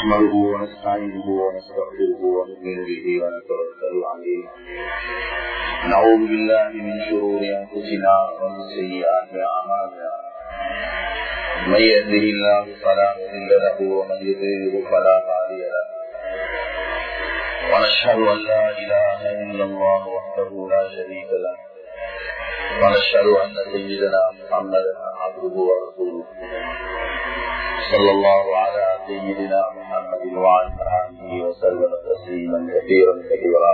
نحمده ونستعينه ونستغفره ونؤمن به ونتوكل عليه. نعوذ بالله من شرور أنفسنا ومن سيئات أعمالنا. من يهده الله فلا مضل له ومن يضلل فلا هادي له. ونشهد أن لا إله إلا الله وحده لا شريك له. ونشهد أن سيدنا محمدا عبده ورسوله. صلى الله على سيدنا محمد وعلى آله وسلم تسليما كثيرا كثيرا.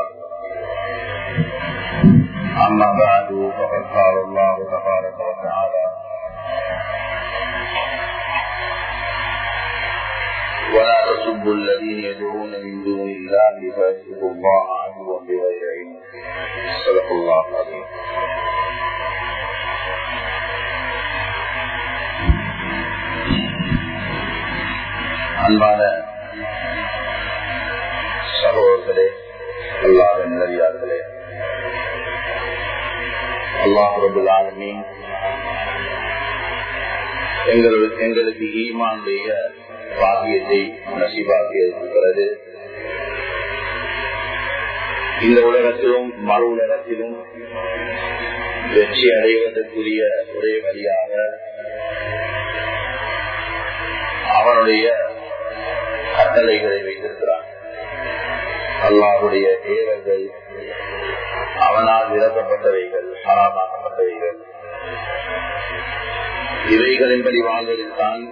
أما بعد فقد قال الله تبارك وتعالى ولا تسبوا الذين يدعون من دون الله فيسبوا الله عدوا بغير علم. صدق الله العظيم. அன்பான சகோதரர்களே அல்லாத நிலவியார்களே அல்லாஹ் ரபுல் எங்களுக்கு எங்களுக்கு ஈமானுடைய பாகியத்தை நசிபாக்கி இருக்கிறது இந்த உலகத்திலும் மறு உலகத்திலும் வெற்றி அடைவதற்குரிய ஒரே வழியாக அவனுடைய கட்டளைகளை வைத்திருக்கிறான். அல்லாவுடைய ஏவர்கள் அவனால் விளக்கப்பட்டவைகள் ஹராமாக்கப்பட்டவைகள். இவைகளின்படி வாழ்வதில் தான்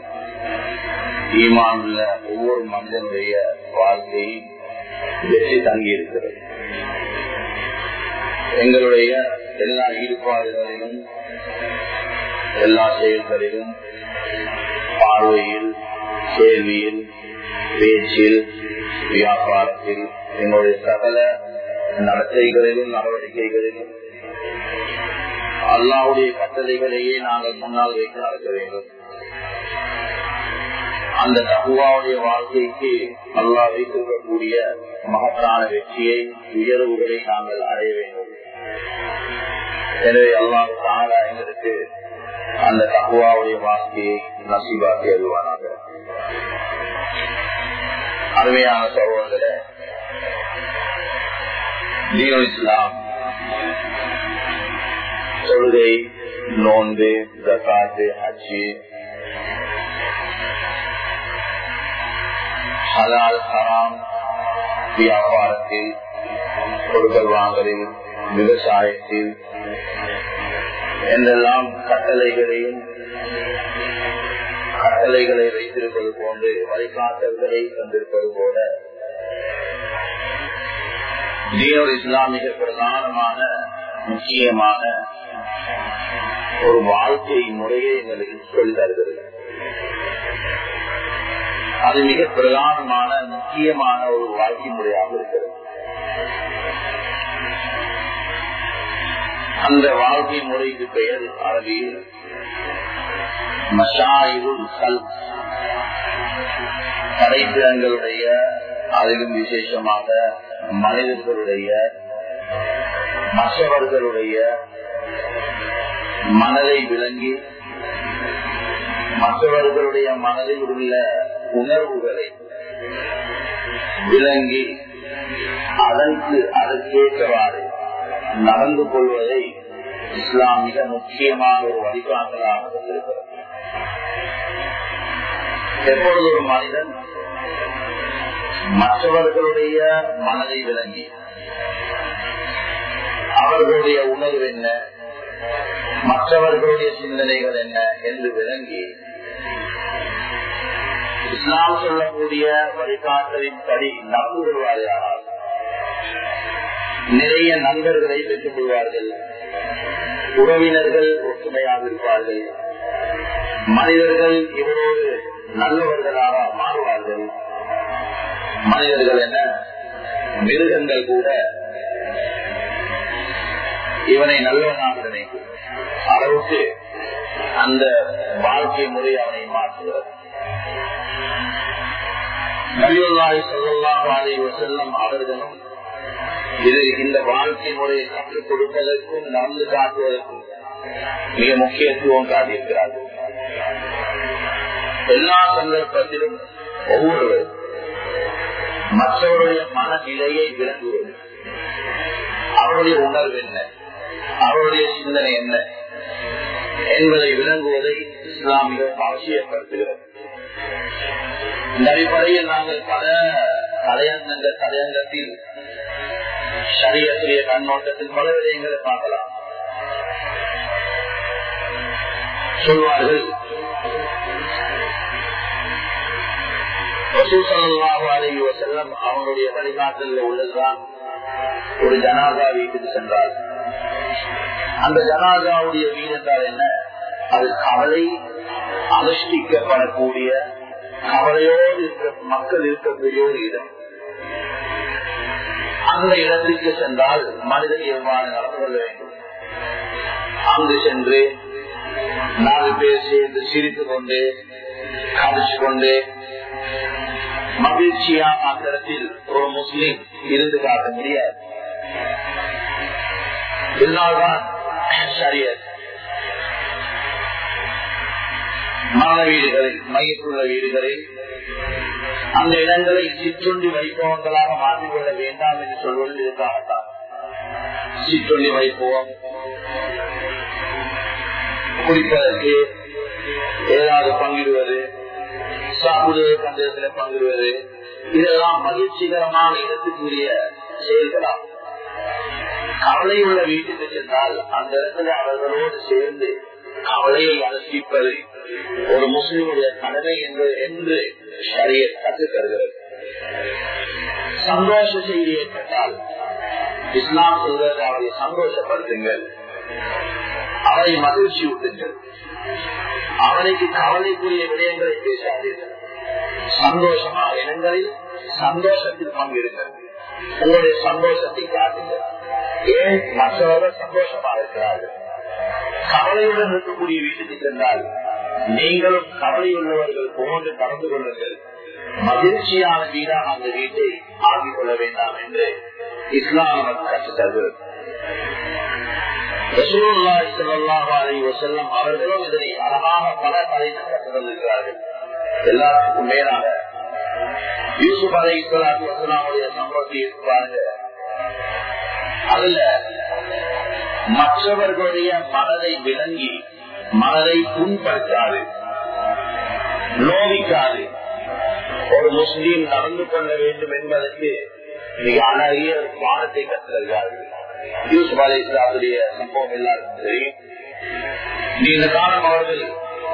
ஈமான் உள்ள ஒவ்வொரு மனிதனுடைய வாழ்க்கையும் வெற்றி தங்கி இருக்கிறது எங்களுடைய எல்லா ஈடுபாடுகளிலும் எல்லா செயல்களிலும் பார்வையில் கேள்வியில் பேச்சில் வியாபாரத்தில் எங்களுடைய சகல நடத்தைகளிலும் நடவடிக்கைகளிலும் அல்லாவுடைய கட்டளைகளையே நாங்கள் முன்னால் வைத்து நடக்க வேண்டும். அந்த தகுவாவுடைய வாழ்க்கைக்கு அல்லா வைத்திருக்கக்கூடிய மகத்தான வெற்றியை உயர்வுகளை நாங்கள் அடைய வேண்டும். எனவே அல்லாஹ் தாரா எங்களுக்கு அந்த தகுவாவுடைய வாழ்க்கையை நசிபாக்கி அறிவானாக அருமையான சகோதர தீனுல் இஸ்லாம் தொழுகை நோன்பு ஜக்காத்து ஹஜ்ஜி ஹலால் ஹராம் வியாபாரத்தில் கொடுக்கல் வாங்கலில் விவசாயத்தில் என்றெல்லாம் கட்டளைகளையும் கட்டளைகளை வைத்திருப்பது போன்று வழிகாட்டல்களை தந்திருப்பது போல. தீனோர் இஸ்லாமிக பிரதானமான முக்கியமான ஒரு வாழ்க்கை முறையை எங்களுக்கு சொல்லி தருகிறது. அது மிக பிரதானமான முக்கியமான ஒரு வாழ்க்கை முறையாக இருக்கிறது. அந்த வாழ்க்கை முறைக்கு பெயர் அரபியில் படைப்பிடங்களுடைய அதிலும் விசேஷமாக மனிதர்களுடைய மற்றவர்களுடைய மனதை விளங்கி மற்றவர்களுடைய மனதில் உள்ள உணர்வுகளை விளங்கி அதற்கு அதற்கேற்றவாறு நடந்து கொள்வதை இஸ்லாம் மிக முக்கியமான ஒரு வழிபாட்டலாக இருக்கிறது எப்பொழுது ஒரு மனிதன் மற்றவர்களுடைய மனதை விளங்கி அவர்களுடைய உணர்வு என்ன? மற்றவர்களுடைய சிந்தனைகள் என்ன என்று விளங்கி இஸ்லாம் சொல்லக்கூடிய வழிகாட்டலின் படி நடந்து கொள்வார்கள் நிறைய நண்பர்களை பெற்றுக் கொள்வார்கள். உறவினர்கள் ஒற்றுமையாக இருப்பார்கள். மனிதர்கள் இவரோடு நல்லவர்களாக மாறுவார்கள். மனிதர்கள் என்ன? மிருகங்கள் கூட இவனை நல்லவனாக நினைக்கும் அளவுக்கு அந்த வாழ்க்கை முறை அவனை மாற்றுகிறது. நபியுல்லாஹி ஸல்லல்லாஹு அலைஹி செல்லம் அவர்களும் இது இந்த வாழ்க்கை முறையை கற்றுக் கொடுப்பதற்கும் நடந்து காட்டுவதற்கும் மிக முக்கியத்துவம் காட்டியிருக்கிறார்கள். எல்லா சந்தர்ப்பத்திலும் ஒவ்வொருவரும் மற்றவருடைய மனநிலையை விளங்குவது அவருடைய உணர்வு என்ன? அவருடைய சிந்தனை என்ன? என்பதை விளங்குவதை இஸ்லாமியம் மிக அவசியப்படுத்துகிறது இந்த அடிப்படையில் நாங்கள் பல தலையங்கங்க தலையங்கத்தில் சரியத்துடைய கண்ணோட்டத்தில் பல விடயங்களை பார்க்கலாம். சொல்வார்கள் செல்லம் அவனுடைய வழிகாட்டல உள்ளதுதான் ஒரு ஜனாதா வீட்டுக்கு சென்றார். அந்த ஜனாதாவுடைய வீடு என்றால் என்ன? அது கவலை அனுஷ்டிக்கப்படக்கூடிய கவலையோடு இருக்கிற மக்கள் இருக்கக்கூடிய ஒரு இடம். அந்த இடத்திற்கு சென்றால் மனிதன் எவ்வாறு நடந்து கொள்ள வேண்டும். அங்கு சென்று நாலு பேர் சேர்ந்து சிரித்துக் கொண்டு கழிச்சு கொண்டு மகிழ்ச்சியா அந்த ஒரு முஸ்லீம் இருந்து காட்ட முடியாது. இதனால்தான் சரியத் மான வீடுகளில் மையத்துள்ள வீடுகளில் அந்த இடங்களை சிற்றுண்டி வைப்பவங்களாக மாற்றிக்கொள்ள வேண்டாம் என்று சொல்வது இதுக்காகத்தான் சிற்றுண்டி வைப்போம். குடிப்பதற்கு ஏதாவது பங்கிடுவது சாப்பிடுவது பந்தயத்தில் பங்கிடுவது இதெல்லாம் மகிழ்ச்சிகரமான இடத்துக்குரிய செயல்களாகும் கவலை உள்ள வீட்டுக்கு சென்றால் அந்த இடத்துல அவர்களோடு சேர்ந்து கவலையை அனுஷ்டிப்பது ஒரு முஸ்லிமுடைய கடமை என்று என்று சரிய கற்றுத் தருகிறது. சந்தோஷ செய்தியை கேட்டால் இஸ்லாம் சொல்றது அவரை சந்தோஷப்படுத்துங்கள். அவரை மகிழ்ச்சி ஊட்டுங்கள் அவனுக்கு கவலைக்குரிய விடயங்களை பேசாதீர்கள். சந்தோஷமான இடங்களில் சந்தோஷத்தில் பங்கிடுங்கள். உங்களுடைய சந்தோஷத்தை காட்டுங்கள். ஏன் மற்றவர்கள் சந்தோஷமா இருக்கிறார்கள்? கவலையுடன் இருக்கக்கூடிய வீட்டுக்கு சென்றால் நீங்களும் கவலையுள்ளவர்கள் போன்று கலந்து கொள்ளுங்கள். மகிழ்ச்சியான வீடாக அந்த வீட்டை ஆகிக் கொள்ள வேண்டாம் என்று இஸ்லாம் நமக்கு கற்றுத்தருகிறது அவர்களும் இதனை அழகாக பல தலைவர் கற்றுக்கொண்டிருக்கிறார்கள் எல்லாத்துக்கும் மேலாக யூசுப் அலை இஸ்லாத்து வசலாமுடைய சம்பவத்தை இருப்பாங்க அதுல மற்றவர்களுடைய மனதை விளங்கி மனதை புண்படுத்தாது நோவிக்காது ஒரு முஸ்லீம் நடந்து கொள்ள வேண்டும் என்பதற்கு அழகிய பாடத்தை கற்றுகிறார்கள் யூசுப் அலி இஸ்லாத்துடைய சம்பவம் எல்லாருக்கும் தெரியும். நீண்ட காலம் அவர்கள்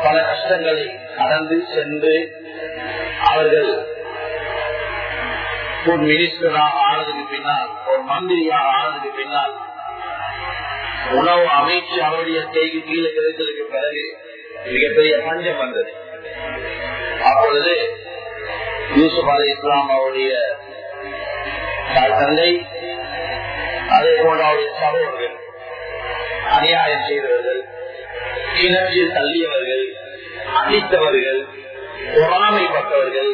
பல கஷ்டங்களை கடந்து சென்று அவர்கள் ஒரு மினிஸ்டரா ஆனதுக்கு பின்னால் ஒரு மந்திரியா ஆனதுக்கு பின்னால் உணவு அமைச்சு அவருடைய கைக்கு கீழே கிடைத்ததுக்கு பிறகு மிகப்பெரிய பஞ்சம் வந்தது. அப்பொழுது யூசுப் அலி இஸ்லாம் அவருடைய தந்தை அதே போல அவருடைய சகோதரர்கள் அநியாயம் செய்தவர்கள் கிணற்றில் தள்ளியவர்கள் அடித்தவர்கள் பொறாமைப்பட்டவர்கள்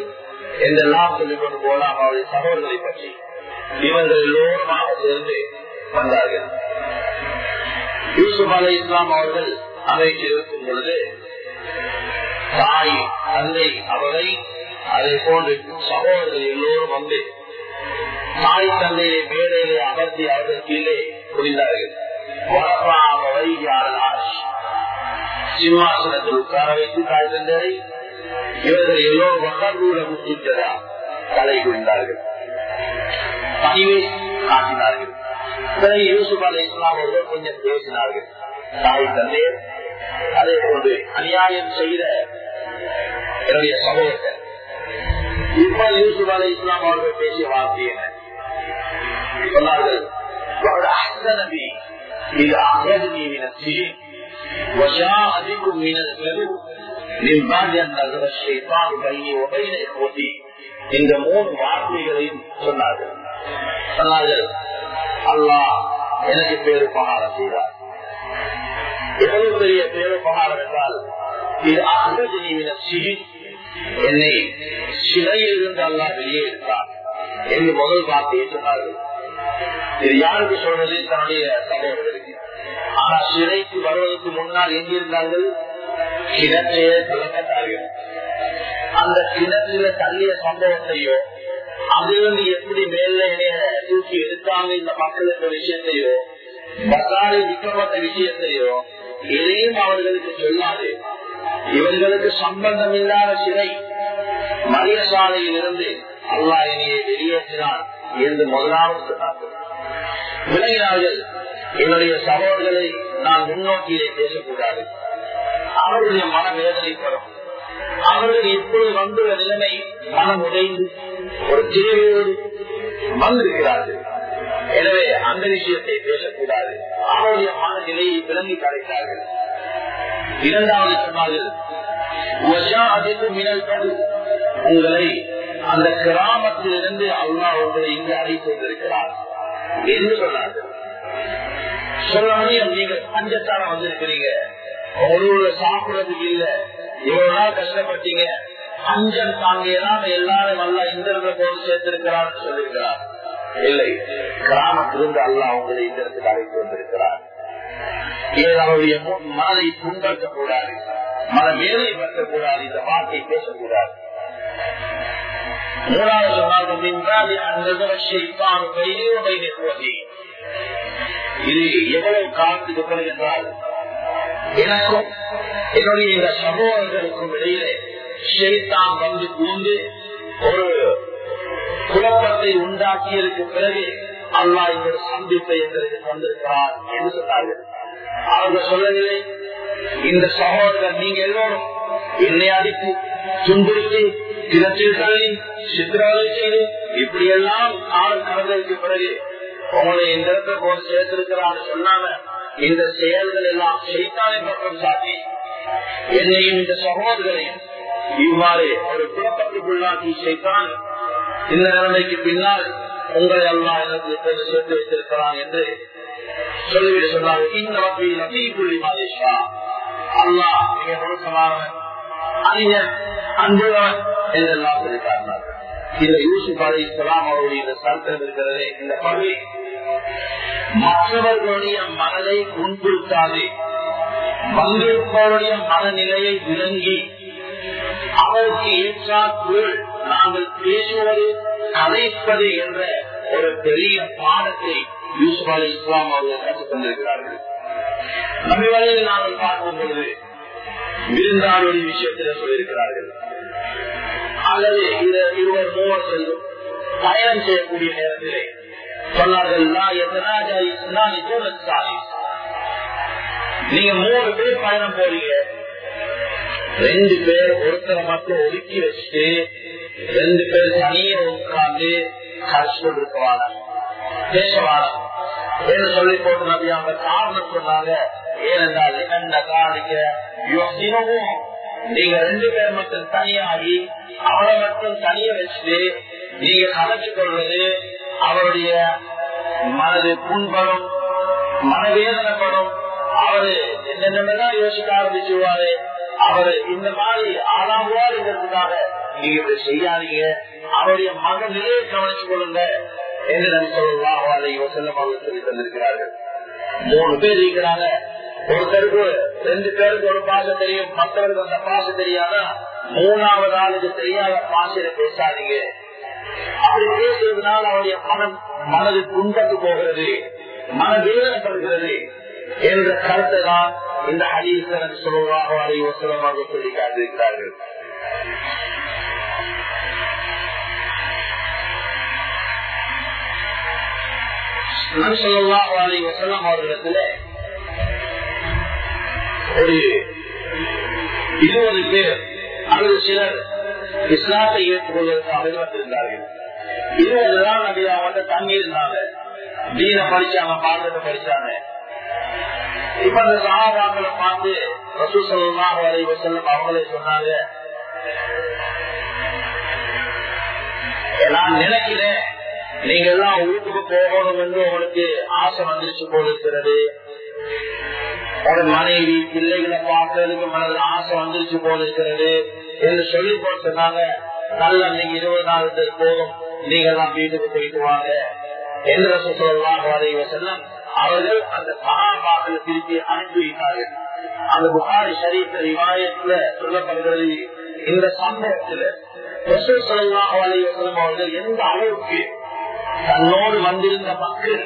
என்றெல்லாம் சொல்லிக் கொண்டு போலாம் அவருடைய சகோதரர்களை பற்றி இவர்கள் எல்லோருமாக சேர்ந்து வந்தார்கள். யூசுப் அலை இஸ்லாம் அவர்கள் அதை இருக்கும் பொழுது தாய் தந்தை அவரை அதை போன்று சகோதரர்கள் எல்லோரும் வந்து தாய் தந்தையை மேடையிலே அமர்த்தி அவர்கள் கீழே புரிந்தார்கள் சிம்மாசனத்தில் உட்கார வைத்து தாய் தந்தையை இவர்கள் எல்லோ வக்கூட முக்கிட்டதா தலை குவிந்தார்கள் பணிவை காட்டினார்கள். பிறகு யூசுப் அலை இஸ்லாம் அவர்கள் கொஞ்சம் பேசினார்கள். தாய் தந்தையர் அதே போன்று அநியாயம் செய்த என்னுடைய சமூகத்தை இப்ப யூசுப் அலை இஸ்லாம் அவர்கள் பேசிய வார்த்தை என்ன? சொன்னார்கள் இந்த மூணு வார்த்தைகளையும் சொன்னார்கள். சொன்னார்கள் அல்லாஹ் எனக்கு பேருபகாரம் செய்தார். எவ்வளவு பெரிய பேருபகாரம் என்றால் இது அகஜீவின சிகி என்னை சிலையிலிருந்து அல்லா வெளியே எடுத்தார் என்று முதல் வார்த்தையை சொன்னார்கள். இது யாருக்கு சொல்றது? தன்னுடைய சகோதரர்களுக்கு ஆனா சிறைக்கு வருவதற்கு முன்னால் எங்கிருந்தார்கள்? கிணற்றையே தள்ளப்பட்டார்கள் அந்த கிணற்றில தள்ளிய சம்பவத்தையோ அதிலிருந்து எப்படி மேல தூக்கி எடுத்தாங்க இந்த மக்களுக்கு விஷயத்தையோ பசாரில் விற்கப்பட்ட விஷயத்தையோ எதையும் அவர்களுக்கு சொல்லாது. இவர்களுக்கு சம்பந்தம் இல்லாத சிறை. மரிய சாலையில் இருந்து அல்லா இனியை வெளியேற்றினான். என்று முதலாவது விளங்கினார்கள் என்னுடைய சகோதரர்களை நான் முன்னோக்கியே பேசக்கூடாது. அவருடைய மன வேதனைப்படும் அவர்கள் இப்பொழுது வந்துள்ள நிலைமை மனம் உடைந்து ஒரு தேவையோடு வந்திருக்கிறார்கள். எனவே அந்த விஷயத்தை பேசக்கூடாது. அவருடைய மனநிலையை விளங்கி கிடைத்தார்கள் இரண்டாவது சொன்னார்கள் உங்களை அந்த கிராமத்திலிருந்து அல்லா உங்களை இங்கு அழைத்து வந்திருக்கிறார். என்று சொன்னார்கள் நீங்க பஞ்சத்தான வந்திருக்கிறீங்க. ஒரு சாப்பிடறதுக்கு இல்ல. இவ்வளவு நாள் கஷ்டப்பட்டீங்க. தாங்க தாங்கியதான் எல்லாரும் நல்லா இந்த போது சேர்த்திருக்கிறார் சொல்லியிருக்கிறார். இல்லை. கிராமத்திலிருந்து அல்லா உங்களை இந்த இடத்துக்கு அழைத்து வந்திருக்கிறார். அவருடைய மனதை துன்படுத்தக்கூடாது மன வேலை பற்றக்கூடாது இந்த வார்த்தை பேசக்கூடாது. மூணாவது இது எவ்வளவு காலத்துக்கு பிறகு என்றால் எனக்கும் என்னுடைய இந்த சகோதரர்களுக்கும் இடையிலே ஷெய்தான் வந்து கூந்து ஒரு குழப்பத்தை உண்டாக்கியதற்கு பிறகு அல்லா இந்த சந்திப்பை எங்களுக்கு தந்திருக்கிறார் என்று சொன்னார்கள் அவர்கள் சொல்லவில்லை இந்த சகோதரர் நீங்க எல்லோரும் என்னை அடித்து துன்புறுத்தி கிணற்றில் தள்ளி செய்து இப்படியெல்லாம் காலம் கடந்ததற்கு பிறகு உங்களை இந்த இடத்துல போது சேர்த்திருக்கிறான்னு சொன்னாங்க இந்த செயல்கள் எல்லாம் பக்கம் சாட்டி என்னையும் இந்த சகோதரரையும் இவ்வாறு ஒரு குழப்பத்துக்குள்ளாக்கி செய்தான் இந்த நிலைமைக்கு பின்னால் உங்களை எல்லாம் எனக்கு சேர்த்து வைத்திருக்கிறான் என்று சொல்லிவிட்டு சொன்னார். இந்த வகை நபி மாதேஷா அல்லா மிக நுணுக்கமானவன் அறிஞன் அன்புள்ளவன். என்றெல்லாம் சொல்லிட்டார்கள். இந்த யூசுப் அலி இஸ்லாம் அவருடைய இந்த சட்டம் இருக்கிறதே இந்த பகுதி. மற்றவர்களுடைய மனதை முன்புறுத்தாது வந்திருப்பவருடைய மனநிலையை விளங்கி அவருக்கு ஏற்றாக்குள் நாங்கள் பேசுவது கதைப்பது என்ற ஒரு பெரிய பாடத்தை யூசுப் அலி இஸ்லாம் அவர்கள் கற்றுக் கொண்டிருக்கிறார்கள். நம்ம நாங்கள் பார்க்கும் பொழுது விருந்தாளுடைய விஷயத்தில் சொல்லியிருக்கிறார்கள். அல்லது இந்த இருவர் மூவர் செல்லும் பயணம் செய்யக்கூடிய நேரத்திலே சொன்னார்கள் நீங்க மூணு பேர் பயணம் போறீங்க. ரெண்டு பேர் ஒருத்தரை மட்டும் ஒதுக்கி வச்சுட்டு ரெண்டு பேர் தனியே உட்கார்ந்து கடைசி கொண்டிருக்கவான பேசவான என்று சொல்லி போட்டு நபி அவங்க காரணம் சொன்னாங்க ஏனென்றால் என்ன காணிக்க யோசினவும் நீங்க ரெண்டு பேர் மட்டும் தனியாகி அவளை மட்டும் தனிய வச்சு நீங்க சமைச்சு கொள்வது அவருடைய மனது புண்படும் மனவேதனைப்படும். அவரு என்னென்னதான் யோசிக்க ஆரம்பிச்சுவாரு அவரு இந்த மாதிரி ஆளாகுவாருங்கிறதுக்காக நீங்க இப்படி செய்யாதீங்க. அவருடைய மக நிலையை கவனிச்சு கொள்ளுங்க என்று நம்ம சொல்லலாம் அவரை யோசனை சொல்லி தந்திருக்கிறார்கள். மூணு பேர் இருக்கிறாங்க. ஒருத்தருக்கு ரெண்டு பேருக்கு ஒரு பாச தெரியும் மற்றவருக்கு அந்த பாச தெரியாதா? மூணாவது ஆளுக்கு தெரியாத பாசையில பேசாதீங்க. அப்படி பேசுறதுனால அவருடைய மனம் மனது துன்பத்து போகிறது மனவேதனைப்படுகிறது என்ற கருத்தை தான் இந்த ஹரீசரன் சொல்லுவாக அதை வசனமாக சொல்லி காட்டிருக்கிறார்கள் அவர்களிடத்துல ஒரு இருபது பேர். அல்லது சிலர் இஸ்லாத்தை ஏற்றுக்கொள்வதற்கு வந்திருந்தார்கள் இருபது தான் நபி அவங்க தங்கி இருந்தாங்க தீன படிச்சாங்க பாடத்தை படிச்சாங்க இப்ப அந்த சகாபாக்களை பார்த்து ரசூ சொல்லலாம் வரைவ செல்லும் அவங்களே சொன்னாங்க நான் நினைக்கிறேன் நீங்க எல்லாம் வீட்டுக்கு போகணும் என்று உங்களுக்கு ஆசை வந்துருச்சு போல இருக்கிறது. ஒரு மனைவி பிள்ளைகளை பார்க்கறதுக்கு மனதில் ஆசை வந்துருச்சு போல இருக்கிறது என்று சொல்லி போட்டு நல்ல நீங்க இருபது நாள் போதும். நீங்க எல்லாம் வீட்டுக்கு போயிட்டு வாங்க என்று சொல்லலாம் வரைவ செல்லம் அவர்கள் அந்த சகாபாக்களை திருப்பி அனுப்பி வைத்தார்கள். அந்த புகாரி ஷரீஃப் ரிவாயத்துல சொல்லப்படுகிறது இந்த சம்பவத்துல அவர்கள் எந்த அளவுக்கு தன்னோடு வந்திருந்த மக்கள்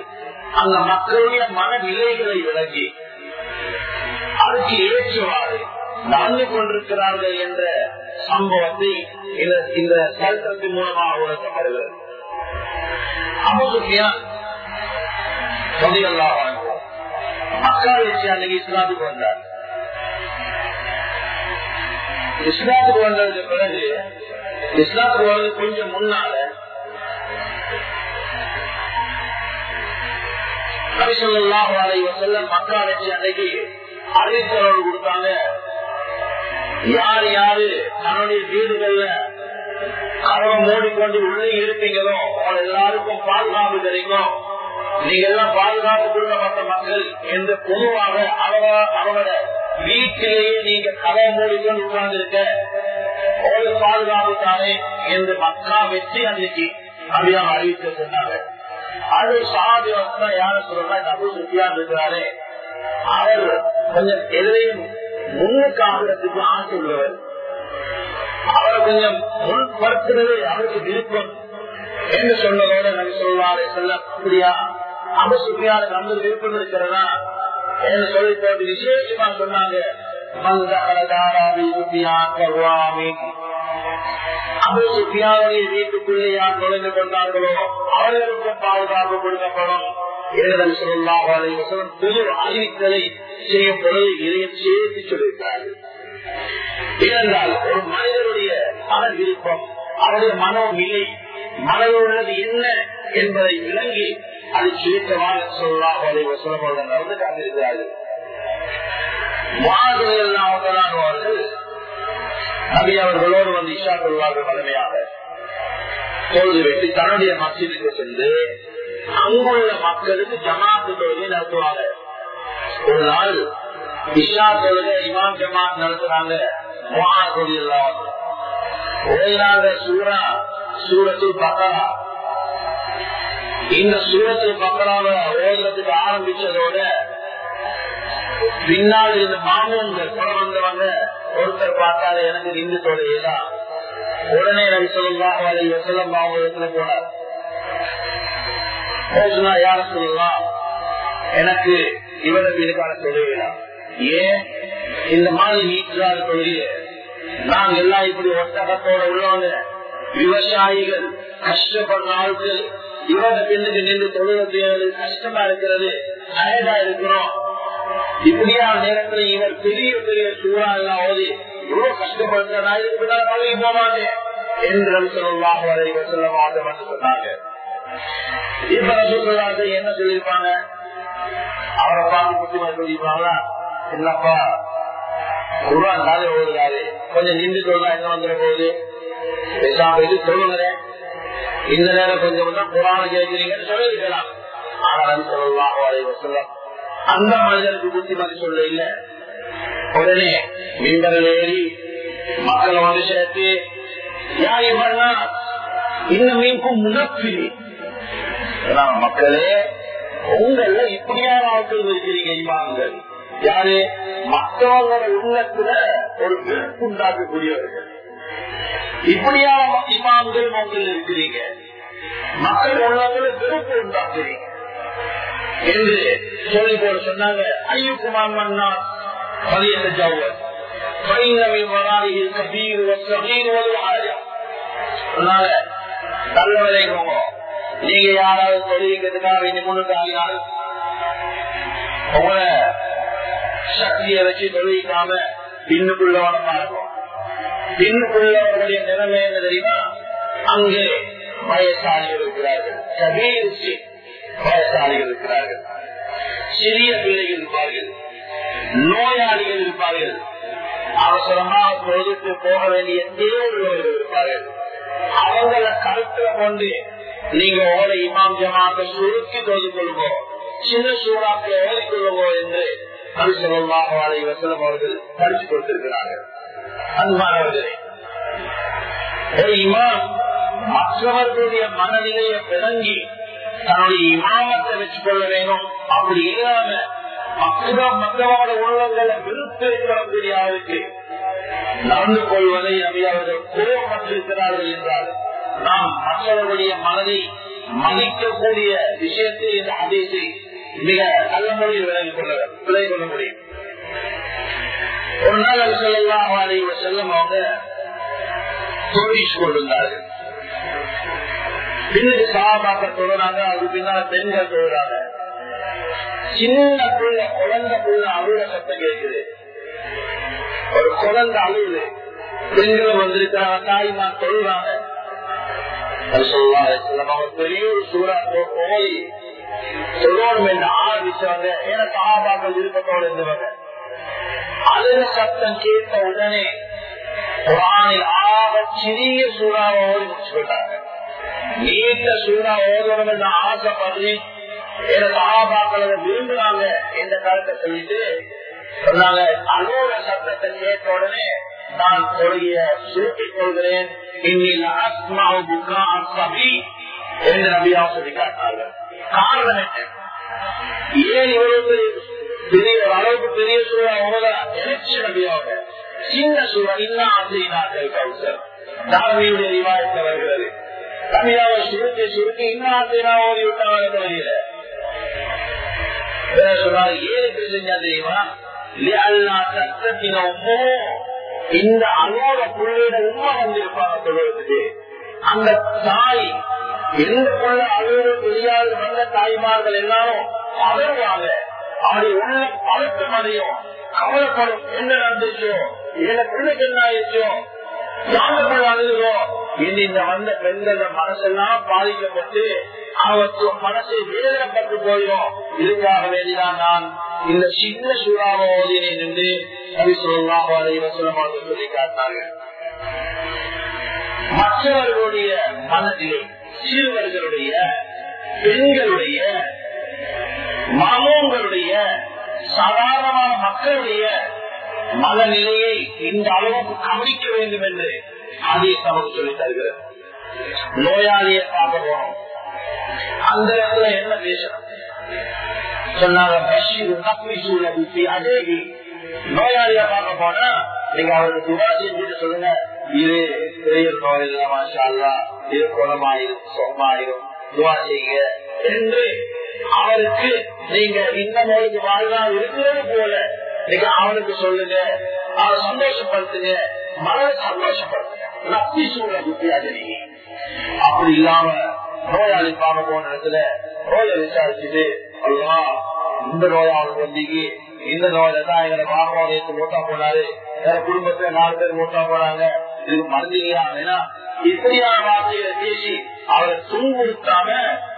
அந்த மக்களுடைய மனநிலைகளை விளங்கி அதுக்கு ஏற்றுவாறு நடந்து கொண்டிருக்கிறார்கள் என்ற சம்பவத்தை இந்த சரித்திரத்தின் மூலமாக உணர்த்தப்படுகிறது அபுசுஃபியான் இஸ்லாத்துக்கு வந்தார். இஸ்லாத்துக்கு வந்ததுக்கு பிறகு இஸ்லாத்துக்கு வந்தது கொஞ்சம் முன்னால மக்கள் அன்னைக்கு அறிவித்தவர்கள் கொடுத்தாங்க. யார் யாரு தன்னுடைய வீடுகள்ல கதவை மூடிக்கொண்டு உள்ளே இருப்பீங்களோ அவங்க எல்லாருக்கும் பாதுகாப்பு கிடைக்கும். நீங்க எல்லாம் பாதுகாப்பு கொடுக்கப்பட்ட மக்கள் என்று பொதுவாக அவரோட வீட்டிலேயே நீங்க கதவை மூடிக்கொண்டு உட்கார்ந்திருக்க ஒரு பாதுகாப்பு தானே என்று மக்கா வெற்றி அன்னைக்கு அப்படியாக அறிவித்து சொன்னாங்க அது சாதி வசனம் யார சொல்றா டபுள் சுத்தியா இருக்கிறாரே. அவர் கொஞ்சம் எதிரையும் முன்னுக்கு ஆகிறதுக்கு ஆசை உள்ளவர். அவரை கொஞ்சம் முன்படுத்துறது அவருக்கு விருப்பம் என்று சொன்னதோட நம்ம சொல்வாரு சொல்ல அப்படியா? அபு சுப்பியாருக்கு அந்த விருப்பம் இருக்கிறதா? என்று சொல்லி போட்டு விசேஷமா சொன்னாங்க அபு சுஃபியானுடைய வீட்டுக்குள்ளே யார் நுழைந்து கொண்டார்களோ அவர்களுக்கும் பாதுகாப்பு கொடுக்கப்படும். புது அறிவித்தலை செய்யும் பொழுது இதையும் சேர்த்து சொல்லியிருக்கிறார்கள் ஏனென்றால் ஒரு மனிதனுடைய மன விருப்பம் அவருடைய மனோநிலை மனதில் என்ன என்பதை விளங்கி அது சுயத்தமாக சொல்லலாம் அதை நடந்து காத்திருக்கிறார்கள் அவர்கள் நபி அவர்களோடு வந்து இஷா கொள்வார்கள் வலிமையாக தொழுது வைத்து தன்னுடைய மசிதுக்கு சென்று அங்குள்ள மக்களுக்கு ஜமாத்து தொழுகை நடத்துவாங்க. ஒரு நாள் இஷா தொழுகை இமாம் ஜமாத் நடத்துறாங்க. சூரா சூரத்தில் பக்கரா. இந்த சூரத்தில் பக்கரால ஓதுறதுக்கு ஆரம்பிச்சதோட பின்னால் இந்த மாமூன்கள் புற வந்தவங்க ஒருத்தர் பார்த்தாலே எனக்கு நின்று தொலையதா? உடனே நபி சொல்லலாம் அதை போனார். யார சொல்லலாம் எனக்கு இவனுக்கு இதுக்கான தொழிலாம் ஏன்? இந்த மாதிரி நீக்கிறார் தொழில நாங்க எல்லாம் இப்படி ஒட்டகத்தோட உள்ளவங்க விவசாயிகள் கஷ்டப்படுற ஆட்கள் இவங்க பின்னுக்கு நின்று தொழில் கஷ்டமா இருக்கிறது அழகா இருக்கிறோம். இப்படியான நேரத்துல இவர் பெரிய பெரிய சூழா எல்லாம் ஓதி இவ்வளவு கஷ்டப்படுறதா நான் இதுக்கு பின்னால் பழகி என்று சொல்லலாம் வரை சொல்ல மாட்டோம் சொன்னாங்க. இப்ப ரசூல்லாத்தை என்ன சொல்லியிருப்பாங்க? அவரை பார்த்து குட்டி சொல்லியிருப்பாங்களா? என்னப்பா? குரான் தானே ஓடுறாரு கொஞ்சம் நின்று சொல்றா என்ன வந்துட போகுது? பேசாம இது சொல்லுங்கிறேன் இந்த நேரம் கொஞ்சம் தான் குரான கேட்கிறீங்கன்னு சொல்லிருக்கலாம் ஆனால் சொல்லலாம் அவரை சொல்லலாம் அந்த மனிதனுக்கு புத்திமதி சொல்ல இல்ல. உடனே மீண்டல் ஏறி மக்களை வந்து சேர்த்து யார் பண்ணா இன்னும் மீண்டும் முன்னப்பிடி மக்களே உங்கள இப்படியான ஆட்கள் இருக்கிறீங்க இமாங்கள் யாரு? மற்றவங்களோட உள்ளத்துல ஒரு வெறுப்பு உண்டாக்கக்கூடியவர்கள். இப்படியான இமாம்கள் மக்கள் இருக்கிறீங்க? மக்கள் உள்ளவங்களை வெறுப்பு உண்டாக்குறீங்க. என்று சொல்லி போட சொன்னாங்க ஐயக்குமார் மன்னா பதிய சஜாவர் பைனவி வராதிகள் கபீர் வசீர் ஒரு கபீர் அதனால நல்ல நீங்க யாராவது தெரிவிக்கிறதுக்காக வேண்டி முன்னுக்காகினால் உங்களை சக்தியை வச்சு தொழிலிக்காம பின்னுக்குள்ளவனமா இருக்கும் பின்னுக்குள்ளவர்களுடைய நிலைமை என்ன தெரியுமா? அங்கே வயசாளிகள் இருக்கிறார்கள். கபீர் வயசாளிகள் இருக்கிறார்கள். சிறிய பிள்ளைகள் இருப்பார்கள். நோயாளிகள் இருப்பார்கள். அவசரமா தொழுதுக்கு போக வேண்டிய தேவைகள் இருப்பார்கள். அவங்கள கருத்துல கொண்டு நீங்க ஓலை இமாம் ஜமாத்தை சுருக்கி தொழுது கொள்வோம் சின்ன சூறாக்களை ஓடிக்கொள்வோம் என்று அனுசலமாக வாழை வசலம் அவர்கள் படித்து கொடுத்திருக்கிறார்கள். அன்பானவர்களே ஒரு இமாம் மற்றவர்களுடைய மனநிலையை விளங்கி தன்னுடைய இமாமத்தை வச்சு கொள்ள வேணும். அப்படி இல்லாம மக்களும் மற்றவங்களோட உள்ளங்களை விருப்பம் தெரியாததுக்கு நடந்து கொள்வதை நபி அவர்கள் கோபப்பட்டிருக்கிறார்கள் என்றாலும் நாம் மற்றவர்களுடைய மனதை மதிக்கக்கூடிய விஷயத்தை இந்த அதிசை மிக நல்ல முறையில் விலகிக் கொள்ள விலை கொள்ள முடியும். ஒரு நாள் செல்லாம் செல்லும் அவங்க தொழில் கொண்டிருந்தார்கள். பின்னாடி சாபாக்க தொழுறாங்க அது பின்னால பெண்கள் தொழுறாங்க சின்ன பிள்ளை குழந்தை பிள்ளை அழுத சத்தம் கேட்குது. ஒரு குழந்தை அழுகுது பெண்கள் வந்திருக்கிறாங்க தாய்மார் தொழுறாங்க. பெரிய ஒரு சூறா போய் சொல்லணும் என்று ஆரம்பிச்சவங்க ஏன்னா சகாபாக்கள் விருப்பத்தோடு இருந்தவங்க. அழுத சத்தம் கேட்ட உடனே குரானில் ஆக சிறிய சூறாவை ஓடி முடிச்சு போட்டாங்க. நீண்ட சூறா ஓதணும் என்று ஆசைப்படுறி என சகாபாக்கள் விரும்புறாங்க என்ற கருத்தை சொல்லிட்டு சொன்னாங்க. அலோட சத்தத்தை கேட்ட உடனே நான் தொழுகிய சுருக்கிக் கொள்கிறேன். இன்னில் ஆத்மாவு புக்கா சபி என்று நபியா சொல்லி காட்டினார்கள் காரணம் என்ன? ஏன் இவ்வளவு பெரிய அளவுக்கு பெரிய சூழா ஓதா நினைச்சு நபியாவுங்க சின்ன சூழல் இன்னும் ஆசையினார்கள் கவுசர். தாவியுடைய ரிவாயத்தில் வருகிறது. நபியாவை சுருக்கி சுருக்கி இன்னும் ஆசையினா ஓடி விட்டாங்க தொழில சொன்னாங்க ஏன் செஞ்சா தெரியுமா? இந்த அனோட புள்ளையிட உண்மை வந்திருப்பாங்க சொல்றதுக்கு. அந்த தாய் எந்த புள்ள அழுவது தெரியாது வந்த தாய்மார்கள் எல்லாரும் பதறுவாங்க. அவருடைய உள்ள பழக்கம் அடையும். கவலைப்படும். என்ன நடந்துச்சோ என்ன பிள்ளைக்கு என்ன ஆயிடுச்சோ யாருக்குள் அழுகிறோம் இனி இந்த வந்த பெண்கள மனசெல்லாம் பாதிக்கப்பட்டு அவருக்கு மனசை வேதனைப்பட்டு போயிடும் இதுக்காக வேண்டிதான் நான் இந்த சின்ன சூறாவை ஓதினேன் என்று கவி சொல்லலாம் சொல்லி காட்டினார்கள். மற்றவர்களுடைய மனதிலே சிறுவர்களுடைய பெண்களுடைய மாமோங்களுடைய சாதாரணமான மக்களுடைய மனநிலையை இந்த அளவுக்கு கவனிக்க வேண்டும் என்று அதை நமக்கு சொல்லி தருகிறது நோயாளியை பார்க்க போனோம் அந்த இடத்துல என்ன பேசணும் சொன்னாங்க நோயாளிய பார்க்க போனா நீங்க அவருக்கு துவா செஞ்சுட்டு சொல்லுங்க. இது பெரிய நோய் இல்ல இது குணமாயிரும் சொமாயிரும் துவா செய்யுங்க. என்று அவருக்கு நீங்க இந்த நோய்க்கு வாழ்வா இருக்கிறது போல நீங்க அவனுக்கு சொல்லுங்க. அவரை சந்தோஷப்படுத்துங்க. மன சந்தோஷப்படுத்துங்க. நப்பி சூழல் வித்தியாசனி அப்படி இல்லாம நோயாளி பார்க்க போன இடத்துல நோயை விசாரிச்சுட்டு அல்லா இந்த நோய் அவனுக்கு வந்தீங்க இந்த நோயில தான் எங்களை மாமோட எடுத்து மூட்டா போனாரு. வேற குடும்பத்துல நாலு பேர் மூட்டா போனாங்க. இதுக்கு மறந்துங்களா இப்படியான வார்த்தைகளை பேசி அவரை துன்புறுத்தாம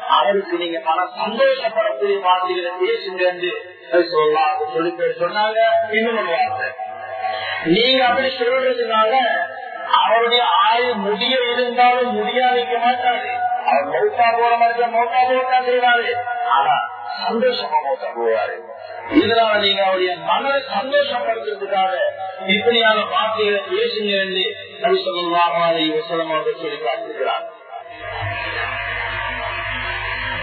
அவருக்கு நீங்க மன சந்தோஷப்படக்கூடிய வார்த்தைகளை பேசுங்க என்று சொல்லலாம். சொல்லி சொன்னாங்க. இன்னும் ஒரு வார்த்தை. நீங்க அப்படி சொல்றதுனால அவருடைய ஆயுள் முடிய இருந்தாலும் முடியாதிக்க மாட்டாரு அவர் மௌத்தா போற மாதிரி மௌத்தா போட்டா செய்வாரு ஆனா சந்தோஷமா மௌத்தா போவாரு. இதனால நீங்க அவருடைய மனதை சந்தோஷப்படுத்துறதுக்காக இப்படியான வார்த்தைகளை பேசுங்க என்று நபி சொல்லலாம் அவர்கள் சொல்லி காட்டுகிறார்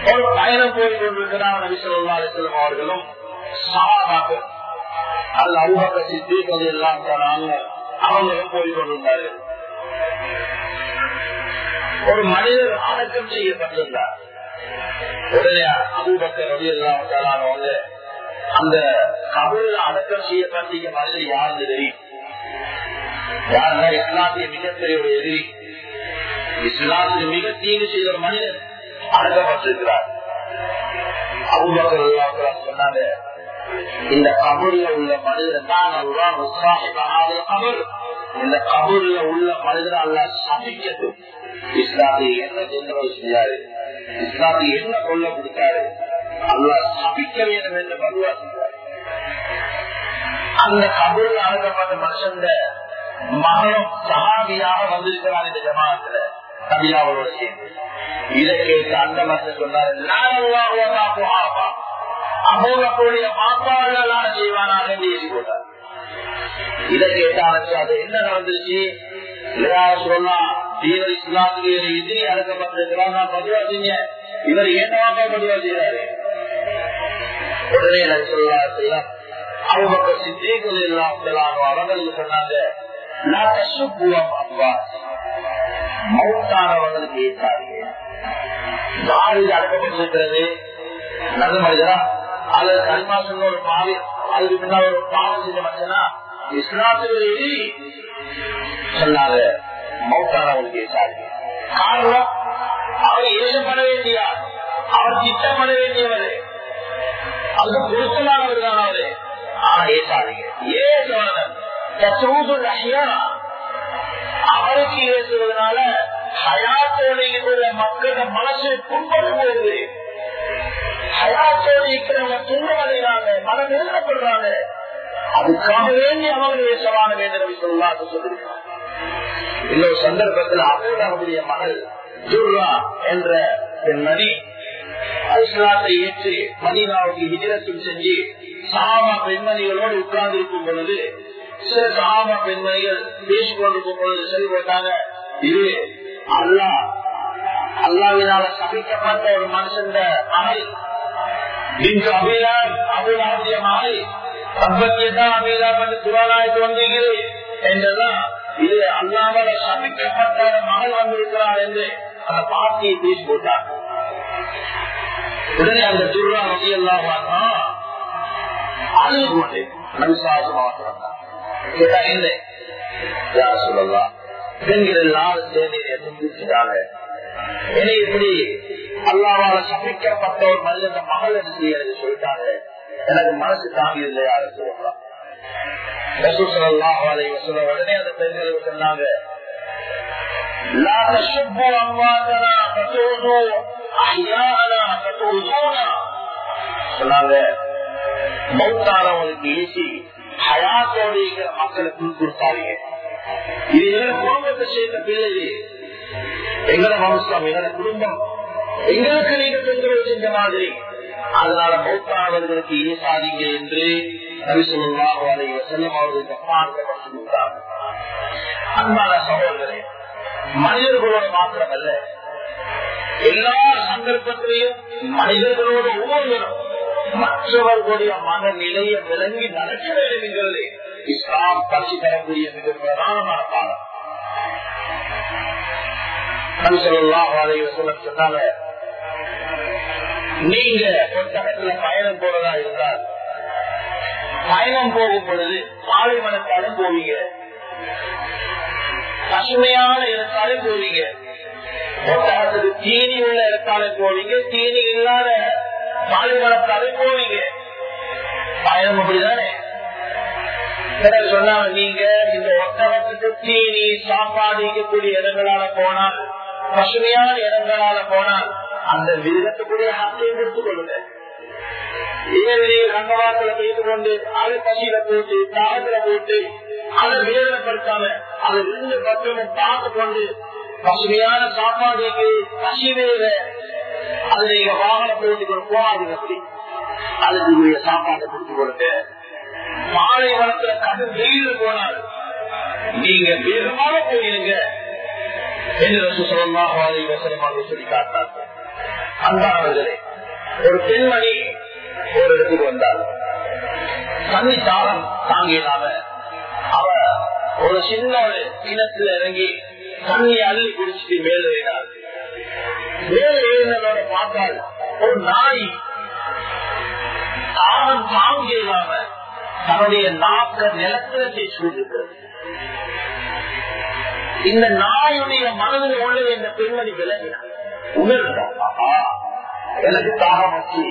ஒரு பயணம் போய் கொண்டிருக்கிறார் நபி சொல்லா அலிஸ்லாம் அவர்களும் சகாபாக்கள் அல்ல அவுபக்க சித்திப்பது எல்லாம் தராங்க அவங்களும் போய் கொண்டிருந்தார்கள் ஒரு மனிதர் அடக்கம் செய்யப்பட்டிருந்தார். உடனே அபுபக்கர் ரவி எல்லாம் அந்த கபூர்ல அடக்கம் செய்யப்பட்டிருக்க மனிதர் யாருன்னு தெரியும் யாருன்னா இஸ்லாத்திய மிகப்பெரிய ஒரு எதிரி. இஸ்லாத்தில் மிக தீங்கு செய்த ஒரு மனிதர் அடக்கப்பட்டிருக்கிறார். அபுபக்கர் சொன்னாங்க இந்த கபூர்ல உள்ள மனிதர் தான் கபூர். இந்த கபூர்ல உள்ள மனிதர் அல்ல சபிக்கட்டும். இஸ்லாத்தை என்ன தொந்தரவு செஞ்சாரு? இஸ்லாத்தை என்ன கொள்ள கொடுத்தாரு? அல்லா சபிக்க வேண்டும் என்று பருவா அந்த கபூர்ல அடக்கப்பட்ட மனுஷன் மகனும் சகாபியாக வந்திருக்கிறார் இந்த ஜமாத்துல கபியாவோட சேர்ந்து. இதை கேட்டு அந்த மனுஷன் சொன்னாரு அமோகக்கூடிய மாப்பாளர்களான செய்வானாக எழுதி போட்டார் இதை கேட்டாலும் அது என்ன நடந்துச்சு சொல்லலாம் தீவிர இஸ்லாத்துக்கு எதிரி அடக்கப்பட்டிருக்கிறார் நான் பதிவா செஞ்ச இவர் என்னவாக பதிவா செய்யறாரு உடனே சொல்லலாம் அவங்க சித்தேக்கள் எல்லாம் அவர்களுக்கு சொன்னாங்க மௌத்தானவங்களுக்கு ஏற்றாதீங்க. அடக்கப்பட்டிருக்கிறது? நல்ல மனிதரா? அல்லது கல்மாசன் ஒரு பாவி அதுக்கு ஒரு பாவம் செஞ்ச மனுஷனா இஸ்லாத்துக்கு எதிரி சொன்னாங்க மௌத்தானவங்களுக்கு ஏற்றாதீங்க காரணம் அவர் ஏசப்பட வேண்டியா? அவர் திட்டப்பட வேண்டியவர். அது பொருத்தமானவர் தான் அவரு. ஆனா ஏசாதீங்க. ஏன் அவருக்கு ஏசுவதனால ஹயாத்தோடு இருக்கிற மக்களோட மனசு துன்பம் போகுது ஹயாத்தோடு இருக்கிறவங்க துன்பமடைகிறாங்க மனம் எழுதப்படுறாங்க அதுக்காக வேண்டி சொல்லாத சொல்லியிருக்காங்க. இன்னொரு சந்தர்ப்பத்தில் அவருடைய மகள் ஜுர்ரா என்ற பெண்மணி இஸ்லாத்தை ஏற்று மதீனாவுக்கு ஹிஜரத்தில் செஞ்சு சாமா பெண்மணிகளோடு உட்கார்ந்து இருக்கும் பொழுது சில சாமா பெண்மணிகள் பேசிக்கொண்டிருக்கும் பொழுது சரி போட்டாங்க இது அல்லா அல்லாவினால சபிக்கப்பட்ட ஒரு மனுஷன் மகள் இன்று அபிலான் அபுலாவுடைய மகள் சம்பத்தியதான் அபிலாம் என்று துறாலாய்க்கு வந்தீர்கள் என்றதான் அந்த பாட்டியை பேசி போட்டார் உடனே அந்த எல்லாம் அழுது கேட்டா என்ன சொல்லலாம் பெண்கள் எல்லாரும் சேர்ந்து என்னை இப்படி அல்லாவால சமைக்கப்பட்ட ஒரு மனிதன் மகள் என்ன செய்யறது சொல்லிட்டாங்க? எனக்கு மனசு தாங்கி இல்லையா சொல்லலாம் உடனே அந்த பெண்களுக்கு சொன்னாங்க? சொன்னாங்க மௌத்தாரவனுக்கு ஏசி ஹயாத்தோட மக்களுக்கு கொடுத்தாங்க இது எங்க குடும்பத்தை சேர்ந்த பிள்ளைகள். எங்கட வம்சம் எங்கட குடும்பம்? எங்களுக்கு நீங்க தொந்தரவு இந்த மாதிரி. அதனால மூத்தானவர்களுக்கு இனி சாதிங்க என்று நபிசுல்லாஹு அலைஹி வஸல்லம் அவர்களுக்கு அப்பாற்பட்டாங்க அன்பான சகோதரரே மனிதர்களோட மாத்திரம் எல்லா சந்தர்ப்பத்திலையும் மனிதர்களோட ஒவ்வொருவரும் மற்றவர்களுடைய மனநிலையை விளங்கி நடக்க வேண்டும் என்கிறது இஸ்லாம் பரிசு தரக்கூடிய மிக பிரதானமான பாடம். சொன்னாங்க நீங்க ஒட்டகத்துல பயணம் போறதா இருந்தால் பயணம் போகும் பொழுது பாலைவனத்தாலும் போவீங்க. பசுமையான இடத்தாலும் போவீங்க. ஒட்டகத்துக்கு தீனி உள்ள இடத்தாலும் போவீங்க. தீனி இல்லாத பாலைவனத்தாலும் போவீங்க. பயணம் அப்படிதானே? சொன்னாங்க நீங்க இந்த ஒட்டகத்துக்கு தீனி சாப்பாடு இருக்கக்கூடிய இடங்களால போனால் பசுமையான இடங்களால போனால் அந்த விதத்துக்குரிய ஆசையை கொடுத்துக் கொள்ளுங்க ரங்கவாசல போயிட்டு கொண்டு அது பசியில போட்டு தாகத்துல போட்டு அதை வேதனைப்படுத்தாம அதை ரெண்டு பக்கமும் பார்த்து கொண்டு பசுமையான சாப்பாடு பசி வேற அது நீங்க வாகனம் போட்டு கொண்டு போகாது அப்படி அதுக்குரிய சாப்பாட்டை கொடுத்து கொடுங்க மாலை வளத்துல கடும் வெயில் போனால் நீங்க வேகமாக போயிருங்க. என்று சொல்லமாக வசனமாக சொல்லி காட்டார்கள் அன்பானவர்களே ஒரு பெண்மணி ஒரு இடத்துக்கு வந்தார். தண்ணி தாகம் தாங்கினால அவ ஒரு சின்ன ஒரு இனத்துல இறங்கி தண்ணியை அள்ளி குடிச்சிட்டு மேல ஏறினார். மேல ஏறினதோட பார்த்தால் ஒரு நாய் தாகம் தாங்கி தன்னுடைய நாக்க நிலத்துல தேய்ச்சி கொண்டிருக்கிறது இந்த நாயுடைய மனதில் உள்ளது இந்த பெண்மணி விளங்கினார் உணர்ந்தார் எனக்கு தாகம் வச்சு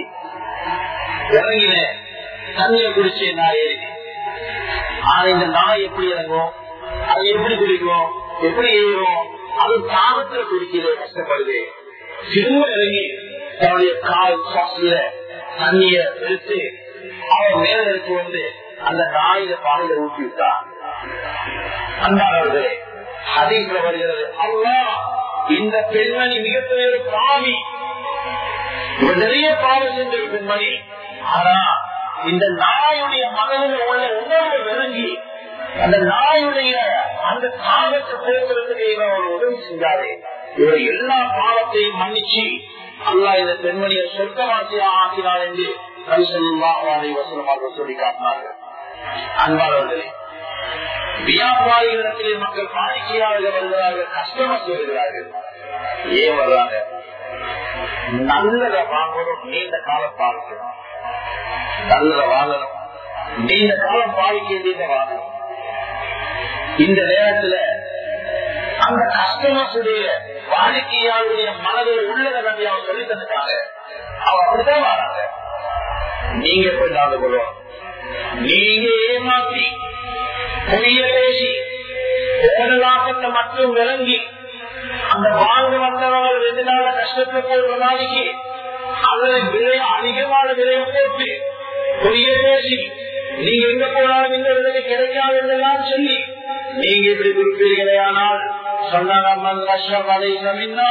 இறங்கினேன் தண்ணிய குடிச்சே நாய் ஆனா இந்த நாய் எப்படி இறங்கும்? அது எப்படி குடிக்கும்? எப்படி ஏறும்? அது தாகத்துல குடிக்கிறது கஷ்டப்படுது. திரும்ப இறங்கி தன்னுடைய கால் சாசியில தண்ணிய எடுத்து அவர் மேல எடுத்து வந்து அந்த நாயில பாலையில ஊட்டி விட்டான். அன்பாளர்களே ஹதீஸ்ல வருகிறது அவ்வளோ இந்த பெண்மணி மிகப்பெரிய ஒரு பாவி. நிறைய பாவம் சென்ற பெண்மணி. ஆனா இந்த நாயுடைய மனதில் உள்ள உணர்வு விளங்கி அந்த நாயுடைய அந்த காலத்தை போக்குறதுக்கு இவன் ஒரு உதவி செஞ்சாரு. இவர் எல்லா பாவத்தையும் மன்னிச்சு அல்லா இந்த பெண்மணியை சொர்க்கவாசியா ஆக்கினார் என்று வசனமாக சொல்லி காட்டினார்கள். அன்பாளர்களே வியாபாரிகளிடத்திலே மக்கள் வாடிக்கையாளர்கள் வருகிறார்கள் கஸ்டமர்ஸ் வருகிறார்கள். ஏன் வர்றாங்க நல்லதை வாங்கணும் நீண்ட காலம் பாதிக்கணும் நல்லதை வாங்கணும் நீண்ட காலம் பாதிக்க வாங்கணும். இந்த நேரத்துல அந்த கஸ்டமர்ஸுடைய வாடிக்கையாளருடைய மனதில் உள்ளதை நம்பி அவன் சொல்லி தந்துட்டாங்க. அவன் அப்படித்தான் வராங்க. நீங்க போய் நாடு கொள்வாங்க நீங்க ஏமாற்றி பொய்ய பேசி போன மட்டும் விளங்கி அந்த வாழ்ந்து வந்தவர்கள் ரெண்டு நாள கஷ்டத்தை போடுற நாளைக்கு அதில் விலை அதிகமான விலையை போட்டு பொய்ய பேசி நீங்க எங்க போனாலும் இந்த விலைக்கு கிடைக்காது என்றெல்லாம் சொல்லி நீங்க இப்படி குறிப்பீர்களே ஆனால் சொன்ன கஷ்டம் அதை சமின்னா